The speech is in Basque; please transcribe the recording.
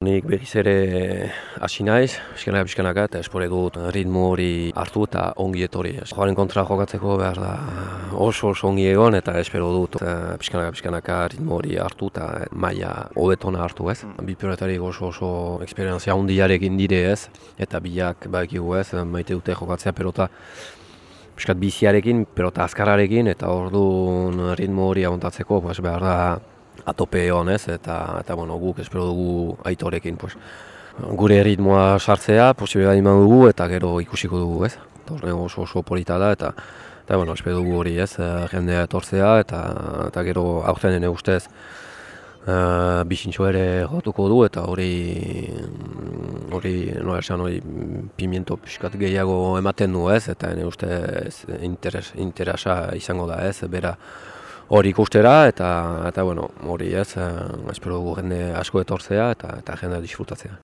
Nik berriz ere hasi naiz, pixkanaka pixkanaka eta espore dut ritmo hori hartu eta ongi etorri. Joaren kontra jokatzeko behar da oso oso ongi egon eta espero dut pixkanaka pixkanaka ritmo hori hartu eta maila hobetona hartu ez. Bi pilotarik oso oso eksperientzia handiarekin dire ez eta biak bakigu ez, maite dute jokatzea pelota Piskat biziarekin, pelota azkararekin eta orduan ritmo hori agontatzeko behar da atope egon ez, eta, eta bueno, guk espero dugu aitorekin. Pues. Gure ritmoa sartzea, posibila iman dugu, eta gero ikusiko dugu ez. Torne oso oso polita da, eta, eta bueno, espero dugu hori ez, eh, jendea etortzea, eta, eta gero aurten ustez uh, bisintxo ere jotuko du, eta hori hori, no esan hori, pimiento pixkat gehiago ematen du ez, eta ene ustez interes, interesa izango da ez, bera hori ikustera eta eta bueno, hori ez, eh, espero dugu jende asko etortzea eta eta jendea disfrutatzea.